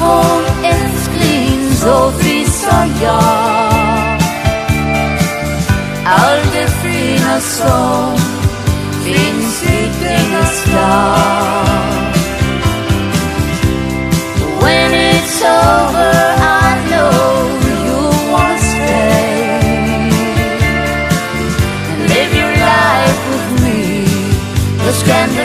home etkin zor visaya Alde frina som finns ut inga slag When it's over I know you wanna stay. And live your life with me The scandal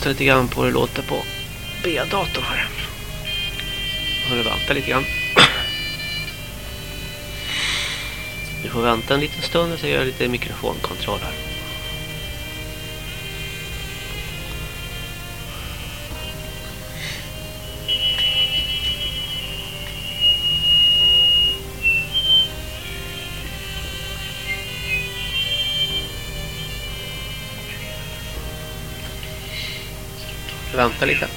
lyssna lite grann på hur det låter på B-datorn här. Har du vänta lite grann. Vi får vänta en liten stund så jag gör lite mikrofonkontroll här. Vänta lite.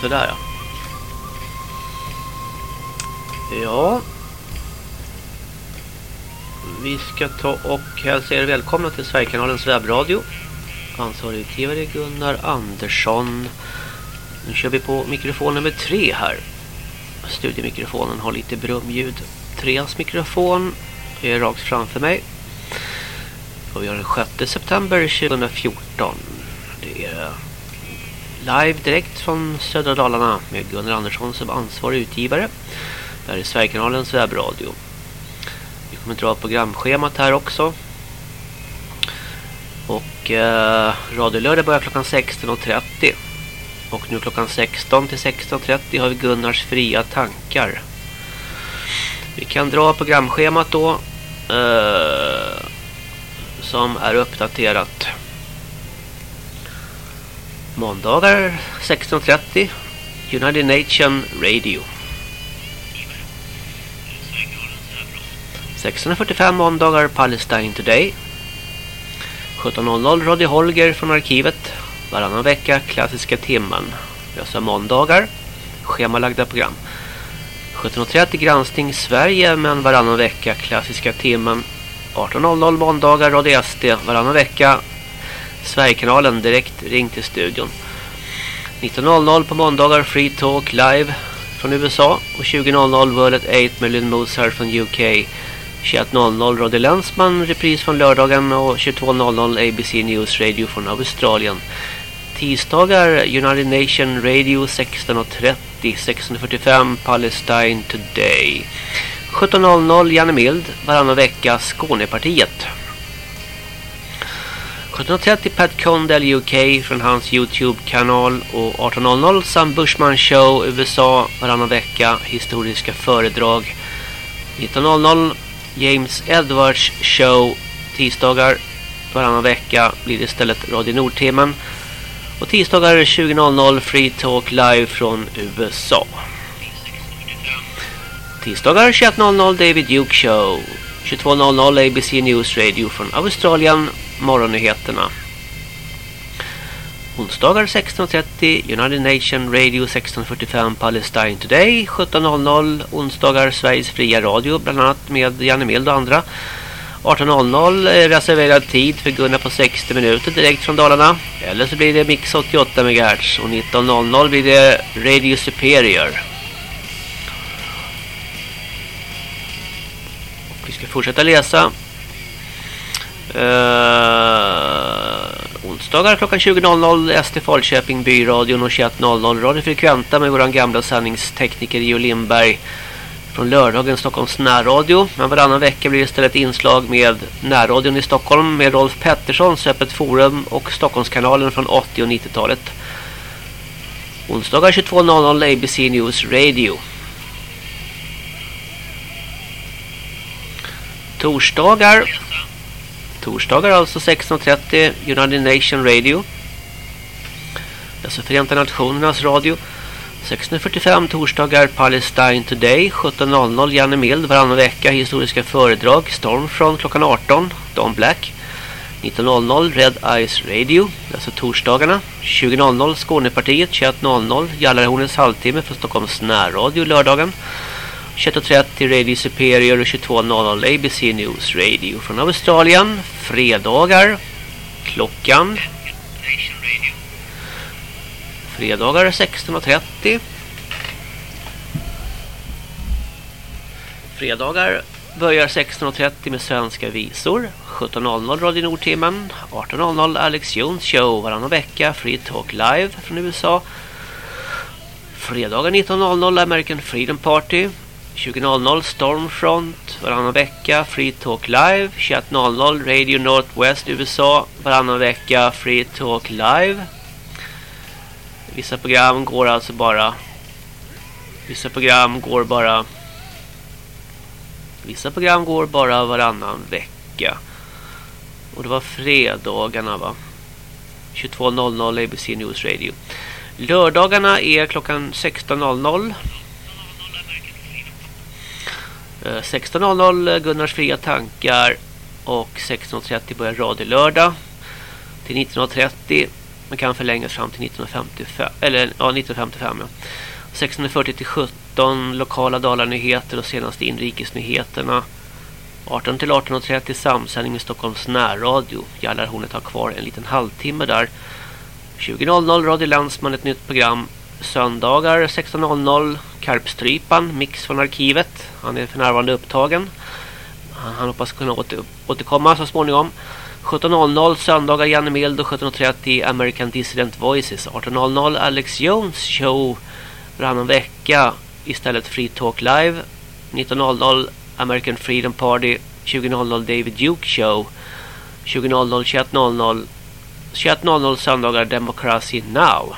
Sådär ja. Ja. Vi ska ta och hälsa er välkomna till Sverigekanalens webbradio. Ansvarig utgivare Gunnar Andersson. Nu kör vi på mikrofon nummer tre här studiemikrofonen har lite brumljud. Treans mikrofon är rakt framför mig. Och vi har den 6 september 2014. Det är live direkt från södra Dalarna med Gunnar Andersson som ansvarig utgivare. Det här är Sverigekanalens webbradio. Vi kommer dra programschemat här också. Och eh, Radio Lördag börjar klockan 16.30. Och nu klockan 16 till 16.30 har vi Gunnars fria tankar. Vi kan dra programschemat då. Eh, som är uppdaterat. Måndagar 16.30 United Nation Radio. 16.45 måndagar Palestine Today. 17.00 Roddy Holger från arkivet. Varannan vecka klassiska timmen. Lösa måndagar. Schemalagda program. 17.30 granskning Sverige men varannan vecka klassiska timmen. 18.00 måndagar Radio SD varannan vecka. Sverigekanalen direkt ring till studion. 19.00 på måndagar Free Talk live från USA och 20.00 World at 8 med Lynn Mozart från UK. 21.00 Radio Länsman, repris från lördagen och 22.00 ABC News Radio från Australien. Tisdagar United Nation Radio 16.30, 16.45 Palestine Today. 17.00 Janne Mild, varannan vecka Skånepartiet. 17.30 Pat Condell UK från hans Youtube-kanal och 18.00 Sam Bushman Show USA varannan vecka historiska föredrag. 19.00 James Edwards show tisdagar varannan vecka blir det istället Radio Nordtimmen. Och tisdagar 20.00 Free Talk live från USA. Tisdagar 21.00 David Duke show. 22.00 ABC News Radio från Australien. Morgonnyheterna. Onsdagar 16.30 United Nation Radio 16.45 Palestine Today 17.00 Onsdagar Sveriges fria radio bland annat med Janne Mild och andra 18.00 reserverad tid för Gunnar på 60 minuter direkt från Dalarna. Eller så blir det Mix 88 MHz och 19.00 blir det Radio Superior. Och vi ska fortsätta läsa. Uh, onsdagar klockan 20.00 ST Falköping Byradion och 21.00 Radio Frekventa med våran gamla sanningstekniker Geo Lindberg från lördagen Stockholms närradio. Men varannan vecka blir det istället inslag med närradion i Stockholm med Rolf Petterssons öppet forum och Stockholmskanalen från 80- och 90-talet. Onsdagar 22.00 ABC News Radio. Torsdagar Torsdagar alltså 16.30 United Nation Radio. Alltså Förenta Nationernas radio. 16.45 torsdagar Palestine Today. 17.00 Janne Mild varannan vecka. Historiska föredrag. Stormfront klockan 18. Don Black. 19.00 Red Eyes Radio. Alltså torsdagarna. 20.00 Skånepartiet. 21.00 Jallarhornens halvtimme för Stockholms närradio lördagen. 21.30 Radio Superior och 22.00 ABC News Radio från Australien. Fredagar klockan Fredagar 16.30 Fredagar börjar 16.30 med svenska visor. 17.00 Radio Nordtimmen. 18.00 Alex Jones Show varannan vecka. Free Talk Live från USA Fredagar 19.00 American Freedom Party. 20.00 Stormfront varannan vecka. Free Talk Live. 21.00 Radio Northwest USA varannan vecka. Free Talk Live. Vissa program går alltså bara Vissa program går bara Vissa program går bara varannan vecka. Och det var fredagarna va? 22.00 ABC News Radio. Lördagarna är klockan 16.00 16.00 eh, Gunnars fria tankar. Och 16.30 börjar Radio Lördag. Till 19.30 man kan förlängas fram till 1955 eller ja 1955 ja. 16.40 till 17 lokala Dalarnyheter och senaste inrikesnyheterna 18 till 18.30 samsändning med Stockholms närradio. Jallarhornet har kvar en liten halvtimme där. 20.00 Radio Landsman ett nytt program. Söndagar 16.00 Karpstrypan, mix från arkivet. Han är för närvarande upptagen. Han, han hoppas kunna åter, återkomma så småningom. 17.00 söndagar Janne Mild och 17.30 American Dissident Voices. 18.00 Alex Jones show varannan vecka istället Free Talk Live. 19.00 American Freedom Party. 20.00 David Duke show. 20.00 21.00 21.00 söndagar Democracy Now.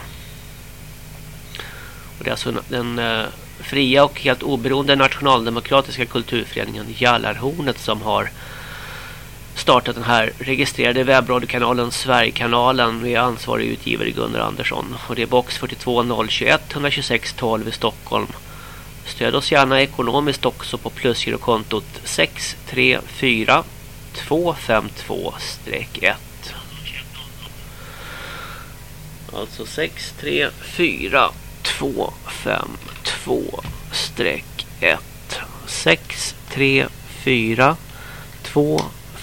Och det är alltså den eh, fria och helt oberoende nationaldemokratiska kulturföreningen Jallarhornet som har startat den här registrerade webbradiokanalen Sverigekanalen med ansvarig utgivare Gunnar Andersson. Och det är box 42021 126 12 i Stockholm. Stöd oss gärna ekonomiskt också på plusgirokontot 634 252-1. Alltså 634 252-1. 634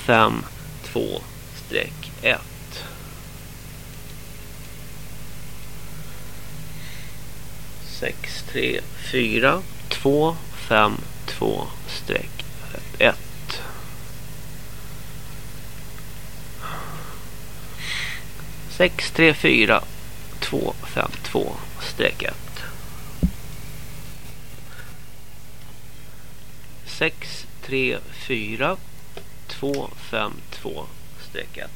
252-1. Sex, tre, fyra, två, fem, två, streck, ett. Sex, tre, fyra, två, fem, två, streck, ett. Sex, tre, fyra, 252 1.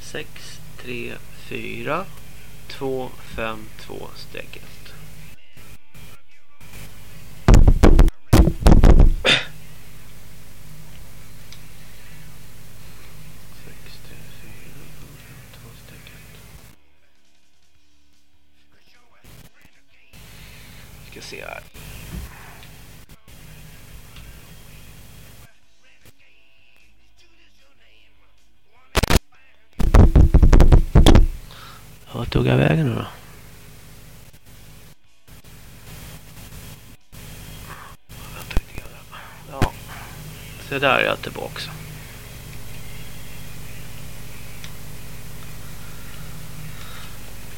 Sex, tre, fyra, två, fem, två, streck ett. Ska se här. Vad tog jag vägen nu då? Ja. Så där är jag tillbaka.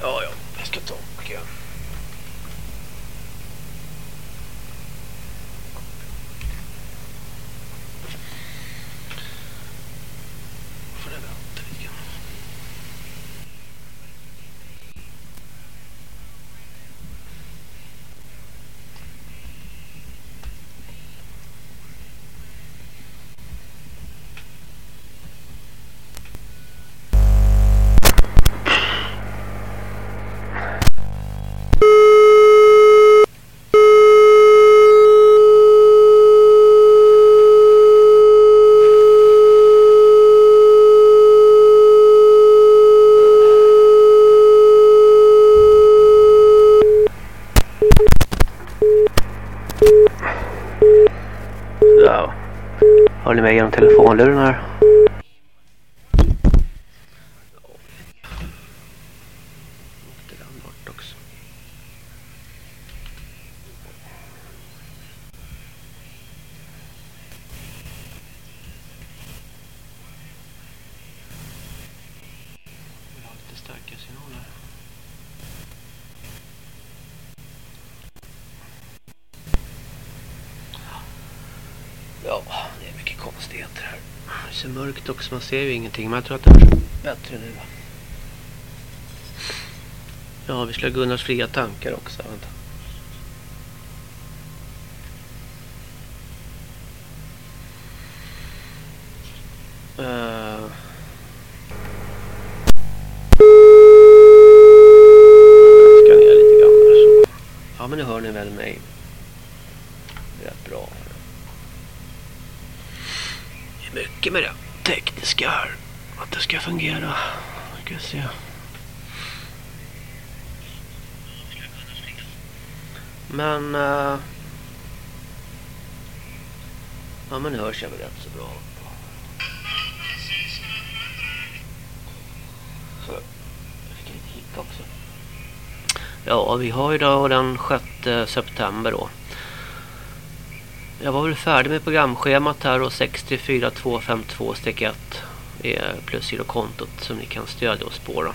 Ja, ja. Jag ska ta och Hör ni mig genom telefonluren här? Också. Man ser ju ingenting. Men jag tror att det är bättre nu. Ja, vi skulle ha Gunnars fria tankar också. Vänta. Uh. Ska ner lite grann så. Ja, men nu hör ni väl mig. Rätt bra. Det är mycket med det fungera. Vi ska se. Men... Uh, ja men hörs jag väl rätt så bra. Så. Jag fick lite hicka också. Ja, vi har ju då den 6 september då. Jag var väl färdig med programschemat här och 64252-1 det är plusgirokontot som ni kan stödja oss på då.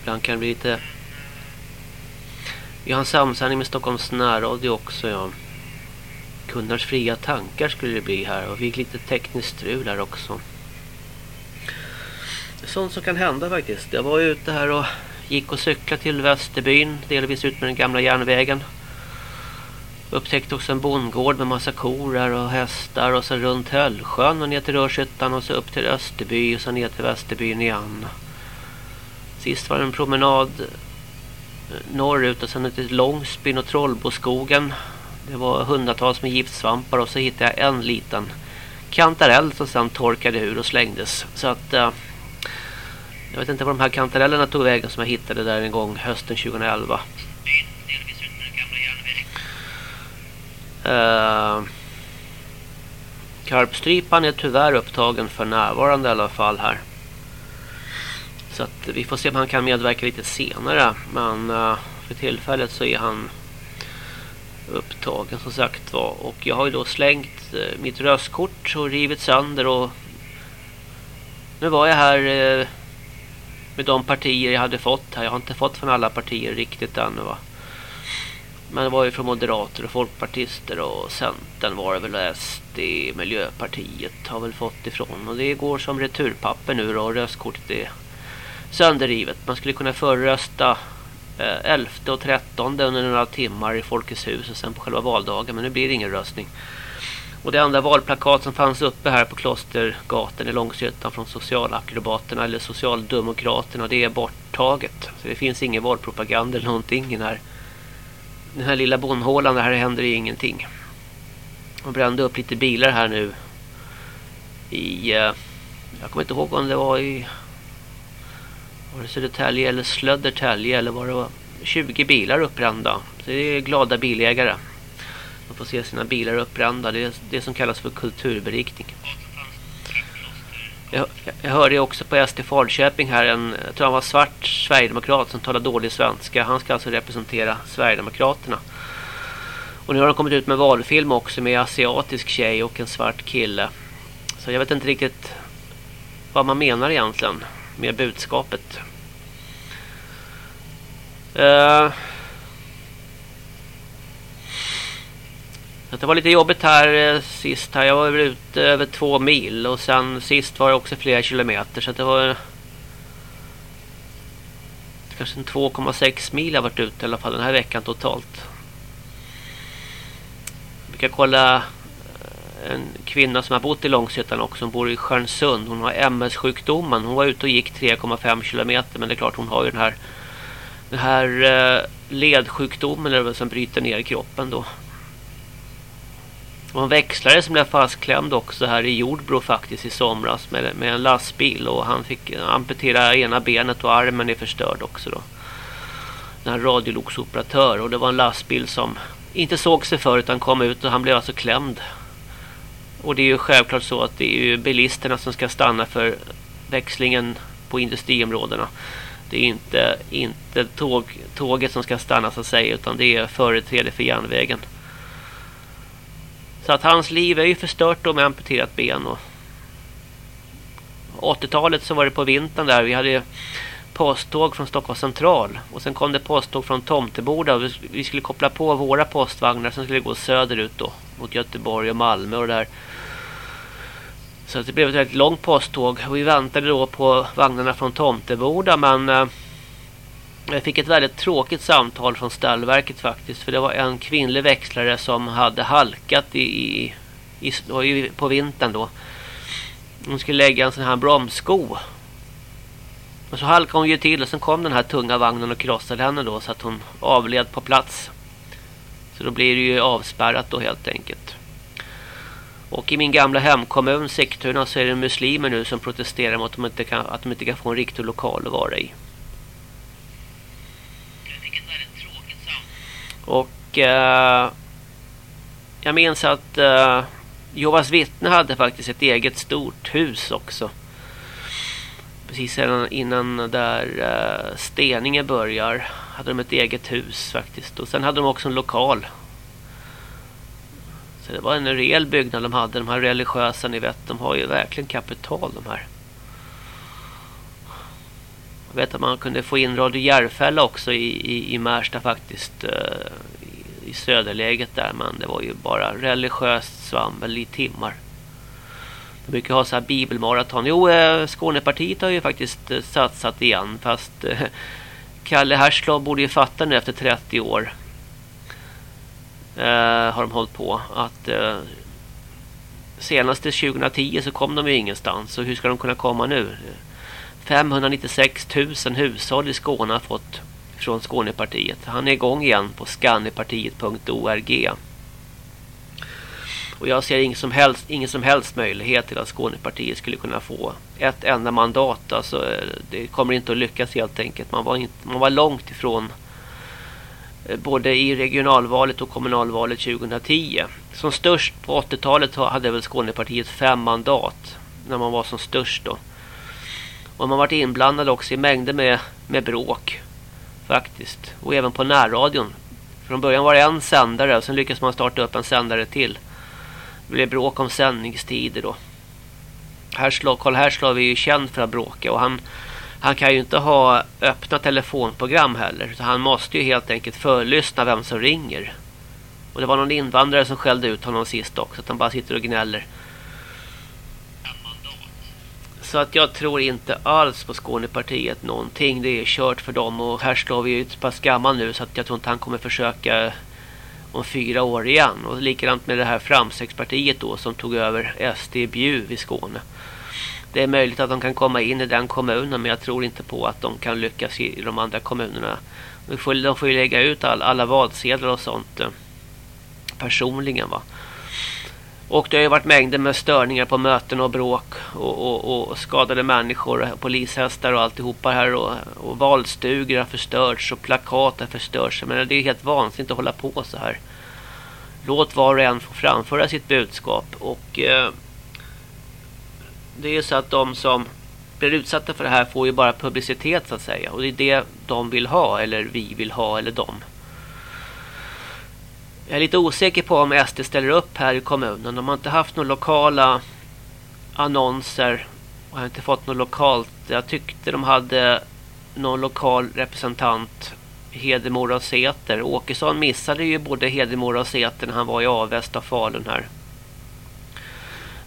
Ibland kan det bli lite... Vi har en samsändning med Stockholms närradio också, ja. Kundars fria tankar skulle det bli här. Och vi fick lite tekniskt strul här också. Det är sånt som kan hända faktiskt. Jag var ute här och gick och cyklade till Västerbyn. Delvis ut med den gamla järnvägen. Upptäckte också en bondgård med massa kor och hästar. Och så runt Höllsjön och ner till Rörshyttan. Och så upp till Österby och så ner till Västerbyn igen. Sist var det en promenad eh, norrut och sen till Långsbyn och Trollboskogen. Det var hundratals med giftsvampar och så hittade jag en liten kantarell som sen torkade ur och slängdes. Så att eh, jag vet inte var de här kantarellerna tog vägen som jag hittade där en gång hösten 2011. Eh, karpstrypan är tyvärr upptagen för närvarande i alla fall här. Så att vi får se om han kan medverka lite senare. Men eh, för tillfället så är han upptagen som sagt var. Och jag har ju då slängt eh, mitt röstkort och rivit sönder. Och nu var jag här eh, med de partier jag hade fått här. Jag har inte fått från alla partier riktigt ännu va. Men det var ju från Moderater och Folkpartister och Centern var det väl SD, Miljöpartiet har väl fått ifrån. Och det går som returpapper nu då. Röstkortet är sönderrivet. Man skulle kunna förrösta eh, 11 och 13 under några timmar i Folkets hus och sen på själva valdagen. Men nu blir det ingen röstning. Och det andra valplakat som fanns uppe här på Klostergatan i Långshyttan från Socialakrobaterna eller Socialdemokraterna det är borttaget. Så det finns ingen valpropaganda eller någonting i den här, den här lilla bondhålan. Där här händer det ingenting. De brände upp lite bilar här nu i... Eh, jag kommer inte ihåg om det var i var det Södertälje eller Slöddertälje eller var det var 20 bilar uppbrända. Så det är glada bilägare. De får se sina bilar uppbrända. Det är det som kallas för kulturberikning. Jag, jag hörde också på SD Falköping här en, jag tror han var svart Sverigedemokrat som talar dålig svenska. Han ska alltså representera Sverigedemokraterna. Och nu har de kommit ut med valfilm också med asiatisk tjej och en svart kille. Så jag vet inte riktigt vad man menar egentligen med budskapet. Uh, det var lite jobbigt här eh, sist. Här. Jag var ute över två mil och sen sist var det också flera kilometer. Så det var kanske 2,6 mil jag varit ute i alla fall den här veckan totalt. Vi kan kolla eh, en kvinna som har bott i Långshyttan också. Hon bor i Stjärnsund. Hon har MS-sjukdomen. Hon var ute och gick 3,5 kilometer. Men det är klart hon har ju den här, den här eh, ledsjukdomen eller som bryter ner kroppen då. En växlare som blev fastklämd också här i Jordbro faktiskt i somras med, med en lastbil. Och han fick amputera ena benet och armen är förstörd också då. Den här radioloksoperatör. Och det var en lastbil som inte såg sig för utan kom ut och han blev alltså klämd och det är ju självklart så att det är ju bilisterna som ska stanna för växlingen på industriområdena. Det är inte, inte tåg, tåget som ska stanna så att säga utan det är företräde för järnvägen. Så att hans liv är ju förstört då med amputerat ben. Och 80-talet så var det på vintern där. Vi hade posttåg från Stockholm central. Och sen kom det posttåg från Tomteboda. Vi skulle koppla på våra postvagnar som skulle gå söderut då. Mot Göteborg och Malmö och det där. Så det blev ett väldigt långt posttåg. Och vi väntade då på vagnarna från Tomteboda. Men eh, jag fick ett väldigt tråkigt samtal från ställverket faktiskt. För det var en kvinnlig växlare som hade halkat i, i, i på vintern då. Hon skulle lägga en sån här bromssko. Och så halkade hon ju till och sen kom den här tunga vagnen och krossade henne då så att hon avled på plats. Så då blir det ju avspärrat då helt enkelt. Och i min gamla hemkommun Sigtuna så är det muslimer nu som protesterar mot att de inte kan, att de inte kan få en riktig lokal att vara i. Och eh, jag minns att eh, Jovas vittne hade faktiskt ett eget stort hus också. Precis innan där eh, Steninge börjar hade de ett eget hus faktiskt. Och sen hade de också en lokal Så det var en rejäl byggnad de hade. De här religiösa, ni vet, de har ju verkligen kapital de här. Jag vet att man kunde få in Radio Järfälla också i, i, i Märsta faktiskt. Uh, i, I söderläget där. Men det var ju bara religiöst svammel i timmar. De brukar ha så här bibelmaraton. Jo, eh, Skånepartiet har ju faktiskt eh, satsat igen. Fast Kalle Herslov borde ju fatta nu efter 30 år. Eh, har de hållit på. Att eh, senaste 2010 så kom de ju ingenstans. Så hur ska de kunna komma nu? 596 000 hushåll i Skåne har fått från Skånepartiet. Han är igång igen på skannepartiet.org. Och jag ser ingen som helst, ingen som helst möjlighet till att Skånepartiet skulle kunna få ett enda mandat. Alltså, det kommer inte att lyckas helt enkelt. Man var, inte, man var långt ifrån eh, både i regionalvalet och kommunalvalet 2010. Som störst på 80-talet hade väl Skånepartiet fem mandat när man var som störst då. Och man varit inblandad också i mängder med, med bråk faktiskt. Och även på närradion. Från början var det en sändare och sen lyckades man starta upp en sändare till. Det blev bråk om sändningstider då. Karl Herslov är ju känd för att bråka och han, han kan ju inte ha öppna telefonprogram heller. Så han måste ju helt enkelt förlyssna vem som ringer. Och det var någon invandrare som skällde ut honom sist också. Att han bara sitter och gnäller. Så att jag tror inte alls på Skånepartiet någonting. Det är kört för dem. Och står vi ju ett pass gammal nu så att jag tror inte han kommer försöka om fyra år igen. Och likadant med det här framstegspartiet då som tog över SD Bjuv i Skåne. Det är möjligt att de kan komma in i den kommunen men jag tror inte på att de kan lyckas i de andra kommunerna. De får, de får ju lägga ut all, alla valsedlar och sånt eh, personligen va. Och det har ju varit mängder med störningar på möten och bråk och, och, och skadade människor, polishästar och alltihopa här och, och valstugor har förstörts och plakat har förstörts. Men det är helt vansinnigt att hålla på så här. Låt var och en få framföra sitt budskap och eh, det är ju så att de som blir utsatta för det här får ju bara publicitet så att säga och det är det de vill ha eller vi vill ha eller de. Jag är lite osäker på om SD ställer upp här i kommunen. De har inte haft några lokala annonser. Och har inte fått något lokalt. Jag tyckte de hade någon lokal representant. Hedemora och Säter. Åkesson missade ju både Hedemora och Säter när han var i Avesta Falun här.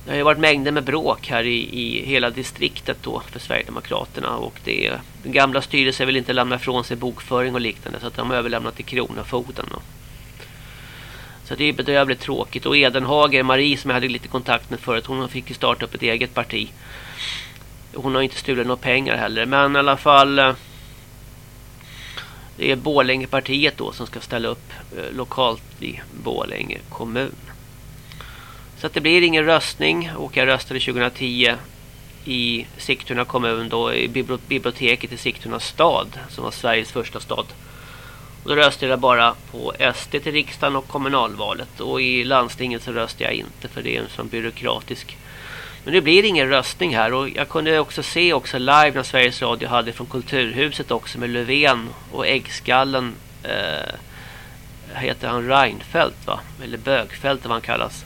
Det har ju varit mängder med bråk här i, i hela distriktet då för Sverigedemokraterna. Och det, den gamla styrelsen vill inte lämna ifrån sig bokföring och liknande. Så att de har överlämnat till Kronofogden. Och så det är bedrövligt tråkigt. Och Edenhager, Marie som jag hade lite kontakt med förut, hon fick ju starta upp ett eget parti. Hon har inte stulit några pengar heller. Men i alla fall... Eh, det är Borlängepartiet då som ska ställa upp eh, lokalt i Borlänge kommun. Så att det blir ingen röstning. Och jag röstade 2010 i Sigtuna kommun då i biblioteket i Sigtuna stad. Som var Sveriges första stad. Och då röstade jag bara på SD till riksdagen och kommunalvalet. Och i landstinget så röstade jag inte för det är en sån byråkratisk. Men det blir ingen röstning här. Och jag kunde också se också live när Sveriges Radio hade från Kulturhuset också med Löfven och Äggskallen. Eh, heter han Reinfeldt va? Eller Bögfeldt vad han kallas.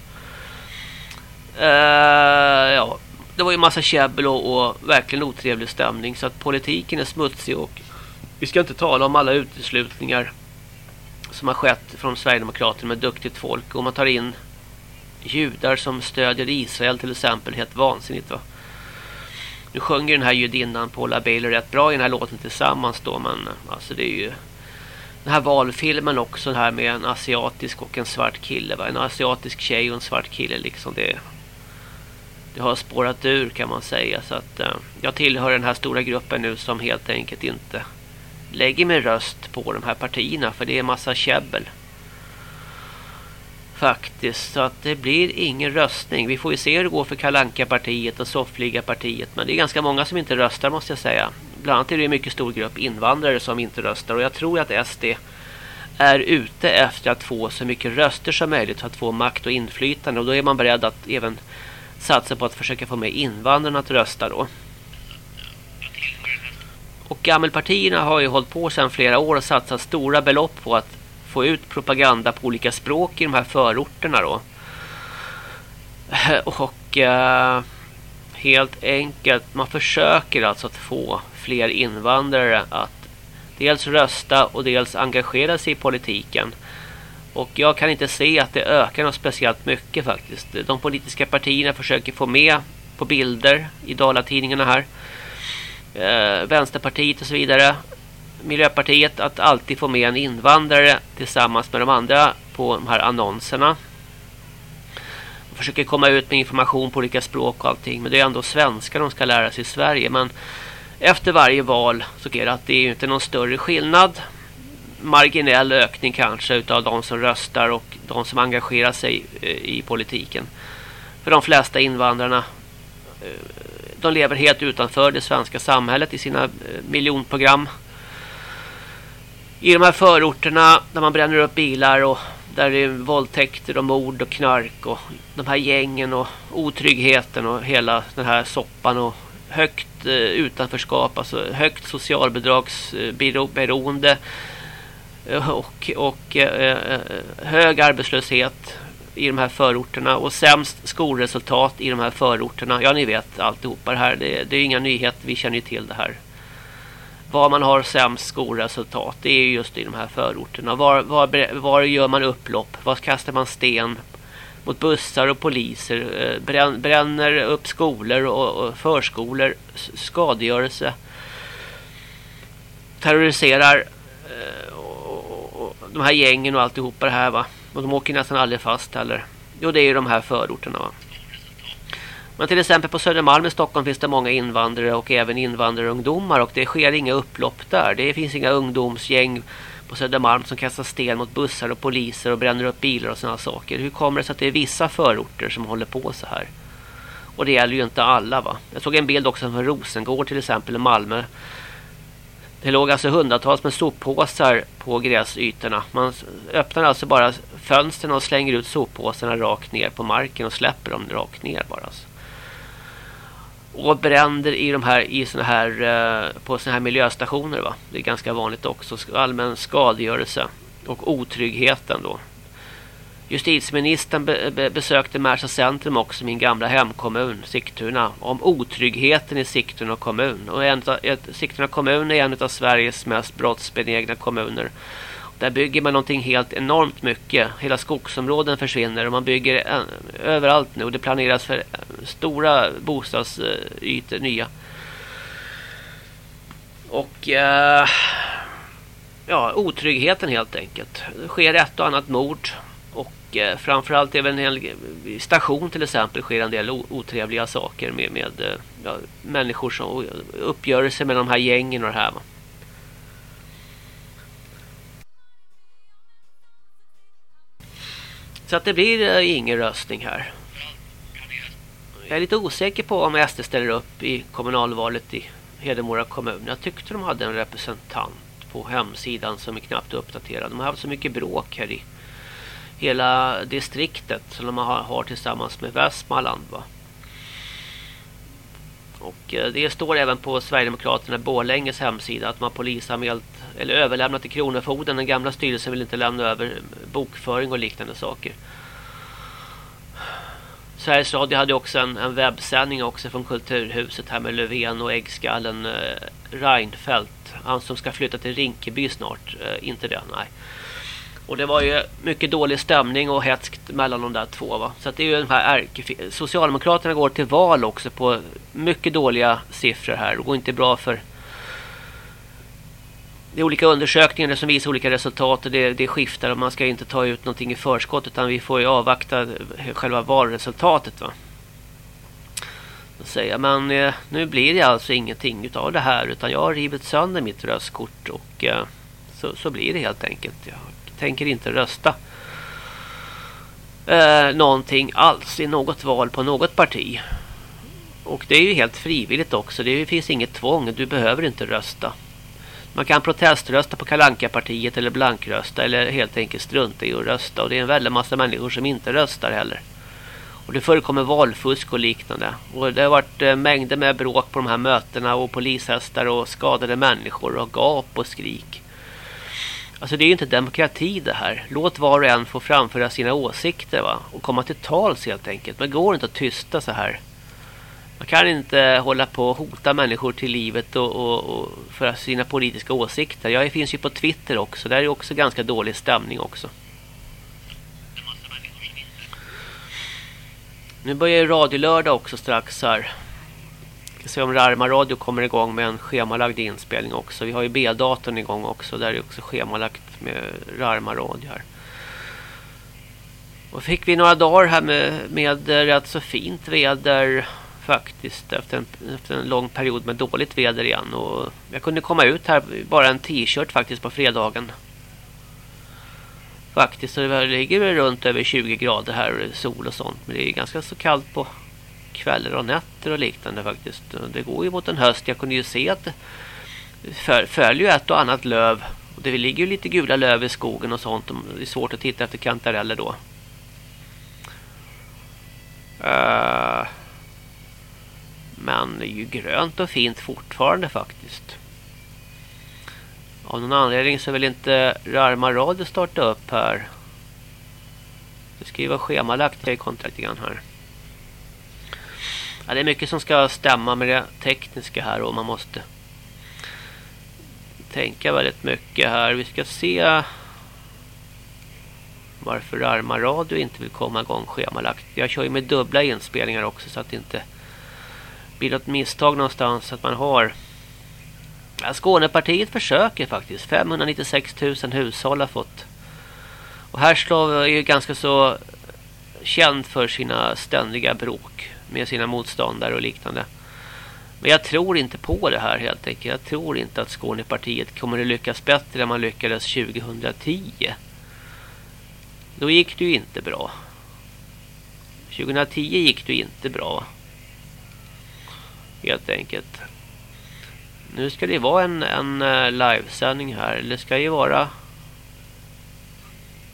Eh, ja, det var ju massa käbbel och, och verkligen otrevlig stämning. Så att politiken är smutsig och vi ska inte tala om alla uteslutningar som har skett från Sverigedemokraterna med duktigt folk. Om man tar in judar som stödjer Israel till exempel, helt vansinnigt va. Nu sjunger den här judinnan Paula Bailey rätt bra i den här låten tillsammans då, men alltså det är ju den här valfilmen också den här med en asiatisk och en svart kille va? En asiatisk tjej och en svart kille liksom det det har spårat ur kan man säga så att eh, jag tillhör den här stora gruppen nu som helt enkelt inte lägger min röst på de här partierna för det är massa käbbel. Faktiskt, så att det blir ingen röstning. Vi får ju se hur det går för Kalanka partiet och Soffliga partiet. Men det är ganska många som inte röstar måste jag säga. Bland annat är det en mycket stor grupp invandrare som inte röstar. Och jag tror att SD är ute efter att få så mycket röster som möjligt för att få makt och inflytande. Och då är man beredd att även satsa på att försöka få med invandrarna att rösta då. Och gammelpartierna har ju hållit på sedan flera år och satsat stora belopp på att få ut propaganda på olika språk i de här förorterna då. Och eh, helt enkelt, man försöker alltså att få fler invandrare att dels rösta och dels engagera sig i politiken. Och jag kan inte se att det ökar något speciellt mycket faktiskt. De politiska partierna försöker få med på bilder i Dalatidningarna här. Eh, Vänsterpartiet och så vidare. Miljöpartiet att alltid få med en invandrare tillsammans med de andra på de här annonserna. De försöker komma ut med information på olika språk och allting. Men det är ändå svenska de ska lära sig i Sverige. Men efter varje val så är det att det är inte någon större skillnad. Marginell ökning kanske utav de som röstar och de som engagerar sig eh, i politiken. För de flesta invandrarna eh, de lever helt utanför det svenska samhället i sina eh, miljonprogram. I de här förorterna där man bränner upp bilar och där det är våldtäkter och mord och knark och de här gängen och otryggheten och hela den här soppan och högt eh, utanförskap, alltså högt socialbidragsberoende eh, och, och hög arbetslöshet i de här förorterna och sämst skolresultat i de här förorterna. Ja, ni vet alltihopa det här. Det, det är inga nyheter, vi känner ju till det här. Var man har sämst skolresultat, det är just i de här förorterna. Var, var, var gör man upplopp? Var kastar man sten mot bussar och poliser? Eh, brän, bränner upp skolor och, och förskolor, skadegörelse. Terroriserar eh, och, och, de här gängen och alltihopa det här va. Och de åker nästan aldrig fast heller. Jo, det är ju de här förorterna va. Men till exempel på Södermalm i Stockholm finns det många invandrare och även invandrarungdomar och det sker inga upplopp där. Det finns inga ungdomsgäng på Södermalm som kastar sten mot bussar och poliser och bränner upp bilar och sådana saker. Hur kommer det sig att det är vissa förorter som håller på så här? Och det gäller ju inte alla va. Jag såg en bild också från Rosengård till exempel i Malmö det låg alltså hundratals med soppåsar på gräsytorna. Man öppnar alltså bara fönstren och slänger ut soppåsarna rakt ner på marken och släpper dem rakt ner bara. Alltså. Och bränder i de här i såna här eh, på såna här miljöstationer va. Det är ganska vanligt också allmän skadegörelse och otryggheten då. Justitieministern be be besökte Märsta centrum också, min gamla hemkommun, Sigtuna, om otryggheten i Sigtuna kommun. Och en av, ett, Sigtuna kommun är en av Sveriges mest brottsbenägna kommuner. Där bygger man någonting helt enormt mycket. Hela skogsområden försvinner och man bygger eh, överallt nu. Och det planeras för eh, stora bostadsytor nya. Och eh, ja, otryggheten helt enkelt. Det sker ett och annat mord. Och eh, framförallt även en eh, station till exempel sker en del otrevliga saker med, med ja, människor som uppgörelser med de här gängen och det här. Va? Så att det blir eh, ingen röstning här. Jag är lite osäker på om SD ställer upp i kommunalvalet i Hedemora kommun. Jag tyckte de hade en representant på hemsidan som är knappt uppdaterad. De har haft så mycket bråk här i hela distriktet som de har, tillsammans med Västmanland va. Och eh, det står även på Sverigedemokraterna Borlänges hemsida att man polisanmält eller överlämnat till Kronofogden. Den gamla styrelsen vill inte lämna över bokföring och liknande saker. Sveriges Radio hade också en, en webbsändning också från Kulturhuset här med Löfven och äggskallen eh, Reinfeldt. Han som ska flytta till Rinkeby snart. Eh, inte det, nej. Och det var ju mycket dålig stämning och hetskt mellan de där två va. Så det är ju den här Socialdemokraterna går till val också på mycket dåliga siffror här. Det går inte bra för det är olika undersökningar som visar olika resultat och det, det skiftar och man ska inte ta ut någonting i förskott utan vi får ju avvakta själva valresultatet va. Säga. Men eh, nu blir det alltså ingenting av det här utan jag har rivit sönder mitt röstkort och eh, så, så blir det helt enkelt. Jag tänker inte rösta eh, någonting alls i något val på något parti. Och det är ju helt frivilligt också. Det finns inget tvång. Du behöver inte rösta. Man kan proteströsta på Kalanka-partiet eller blankrösta eller helt enkelt strunta i att rösta. Och det är en väldigt massa människor som inte röstar heller. Och det förekommer valfusk och liknande. Och det har varit eh, mängder med bråk på de här mötena och polishästar och skadade människor och gap och skrik. Alltså det är ju inte demokrati det här. Låt var och en få framföra sina åsikter va? Och komma till tals helt enkelt. Men går inte att tysta så här. Man kan inte hålla på och hota människor till livet och, och, och för sina politiska åsikter. Jag finns ju på Twitter också. Där är också ganska dålig stämning också. Nu börjar ju radiolördag också strax här. Vi ska se om Rarma Radio kommer igång med en schemalagd inspelning också. Vi har ju B-datorn igång också. Där är det också schemalagt med Rarma Radio här. Och fick vi några dagar här med, med rätt så fint väder faktiskt efter en, efter en lång period med dåligt väder igen. Och jag kunde komma ut här bara en t-shirt faktiskt på fredagen. Faktiskt så det ligger runt över 20 grader här sol och sånt. Men det är ganska så kallt på kvällar och nätter och liknande faktiskt. Det går ju mot en höst. Jag kunde ju se att det följer ett och annat löv. Och det ligger ju lite gula löv i skogen och sånt. Det är svårt att titta efter kantareller då. Uh, men det är ju grönt och fint fortfarande faktiskt. Av någon anledning så vill inte Rarma Radio starta upp här. Det ska ju vara schemalagt i kontraktet här. Ja, det är mycket som ska stämma med det tekniska här och man måste tänka väldigt mycket här. Vi ska se varför Arma Radio inte vill komma igång schemalagt. Jag kör ju med dubbla inspelningar också så att det inte blir något misstag någonstans att man har ja, Skånepartiet försöker faktiskt. 596 000 hushåll har fått. Och Härslov är ju ganska så känd för sina ständiga bråk med sina motståndare och liknande. Men jag tror inte på det här helt enkelt. Jag tror inte att Skånepartiet kommer att lyckas bättre än man lyckades 2010. Då gick det ju inte bra. 2010 gick det inte bra. Helt enkelt. Nu ska det vara en, en eh, livesändning här. Eller ska det vara